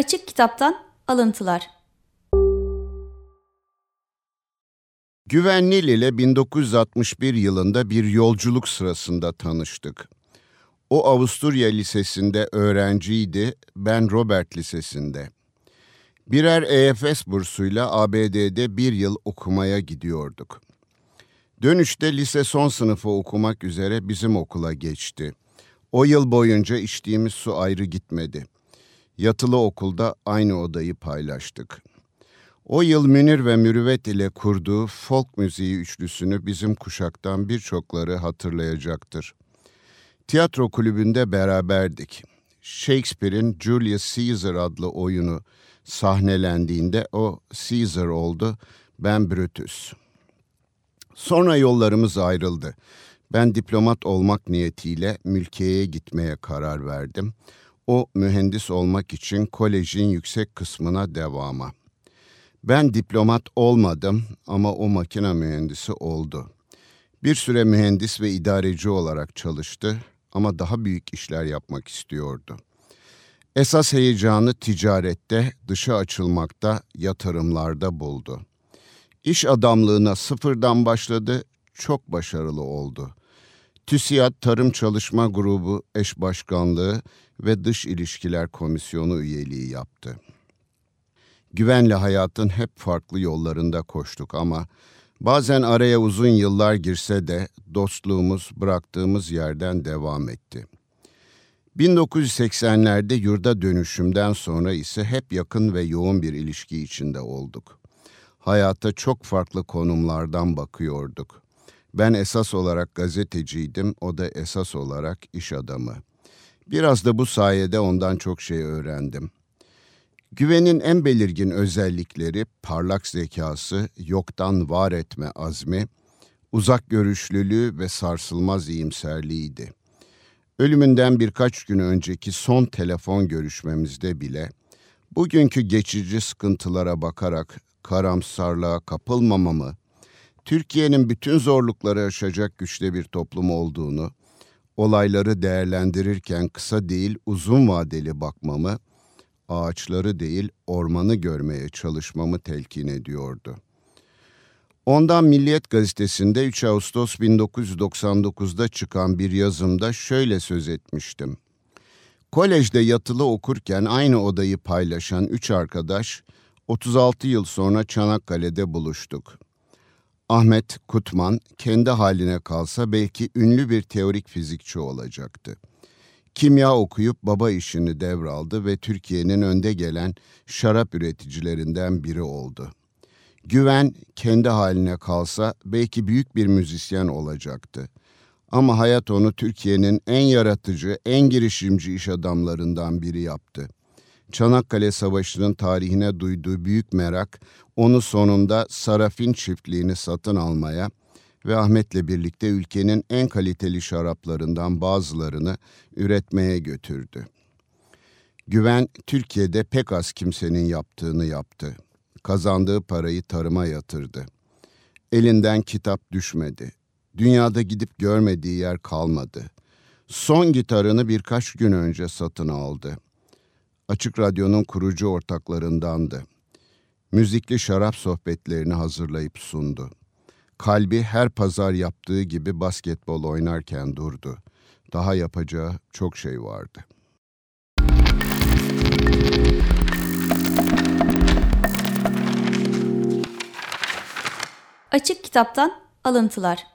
Kitaptan Alıntılar Güvenli ile 1961 yılında bir yolculuk sırasında tanıştık. O Avusturya Lisesi'nde öğrenciydi, ben Robert Lisesi'nde. Birer EFS bursuyla ABD'de bir yıl okumaya gidiyorduk. Dönüşte lise son sınıfı okumak üzere bizim okula geçti. O yıl boyunca içtiğimiz su ayrı gitmedi. Yatılı okulda aynı odayı paylaştık. O yıl Münir ve Mürüvvet ile kurduğu folk müziği üçlüsünü bizim kuşaktan birçokları hatırlayacaktır. Tiyatro kulübünde beraberdik. Shakespeare'in Julius Caesar adlı oyunu sahnelendiğinde o Caesar oldu, ben Brutus. Sonra yollarımız ayrıldı. Ben diplomat olmak niyetiyle mülkiyeye gitmeye karar verdim. O mühendis olmak için kolejin yüksek kısmına devama. Ben diplomat olmadım ama o makine mühendisi oldu. Bir süre mühendis ve idareci olarak çalıştı ama daha büyük işler yapmak istiyordu. Esas heyecanı ticarette, dışa açılmakta, yatırımlarda buldu. İş adamlığına sıfırdan başladı, çok başarılı oldu. TÜSİAD Tarım Çalışma Grubu eş başkanlığı ve Dış İlişkiler Komisyonu üyeliği yaptı. Güvenle hayatın hep farklı yollarında koştuk ama bazen araya uzun yıllar girse de dostluğumuz bıraktığımız yerden devam etti. 1980'lerde yurda dönüşümden sonra ise hep yakın ve yoğun bir ilişki içinde olduk. Hayata çok farklı konumlardan bakıyorduk. Ben esas olarak gazeteciydim, o da esas olarak iş adamı. Biraz da bu sayede ondan çok şey öğrendim. Güvenin en belirgin özellikleri parlak zekası, yoktan var etme azmi, uzak görüşlülüğü ve sarsılmaz iyimserliğiydi. Ölümünden birkaç gün önceki son telefon görüşmemizde bile bugünkü geçici sıkıntılara bakarak karamsarlığa kapılmamamı, Türkiye'nin bütün zorlukları aşacak güçte bir toplum olduğunu, olayları değerlendirirken kısa değil uzun vadeli bakmamı, ağaçları değil ormanı görmeye çalışmamı telkin ediyordu. Ondan Milliyet gazetesinde 3 Ağustos 1999'da çıkan bir yazımda şöyle söz etmiştim. Kolejde yatılı okurken aynı odayı paylaşan üç arkadaş 36 yıl sonra Çanakkale'de buluştuk. Ahmet Kutman kendi haline kalsa belki ünlü bir teorik fizikçi olacaktı. Kimya okuyup baba işini devraldı ve Türkiye'nin önde gelen şarap üreticilerinden biri oldu. Güven kendi haline kalsa belki büyük bir müzisyen olacaktı. Ama hayat onu Türkiye'nin en yaratıcı, en girişimci iş adamlarından biri yaptı. Çanakkale Savaşı'nın tarihine duyduğu büyük merak onu sonunda Sarafin çiftliğini satın almaya ve Ahmet'le birlikte ülkenin en kaliteli şaraplarından bazılarını üretmeye götürdü. Güven Türkiye'de pek az kimsenin yaptığını yaptı. Kazandığı parayı tarıma yatırdı. Elinden kitap düşmedi. Dünyada gidip görmediği yer kalmadı. Son gitarını birkaç gün önce satın aldı. Açık Radyo'nun kurucu ortaklarındandı. Müzikli şarap sohbetlerini hazırlayıp sundu. Kalbi her pazar yaptığı gibi basketbol oynarken durdu. Daha yapacağı çok şey vardı. Açık Kitaptan Alıntılar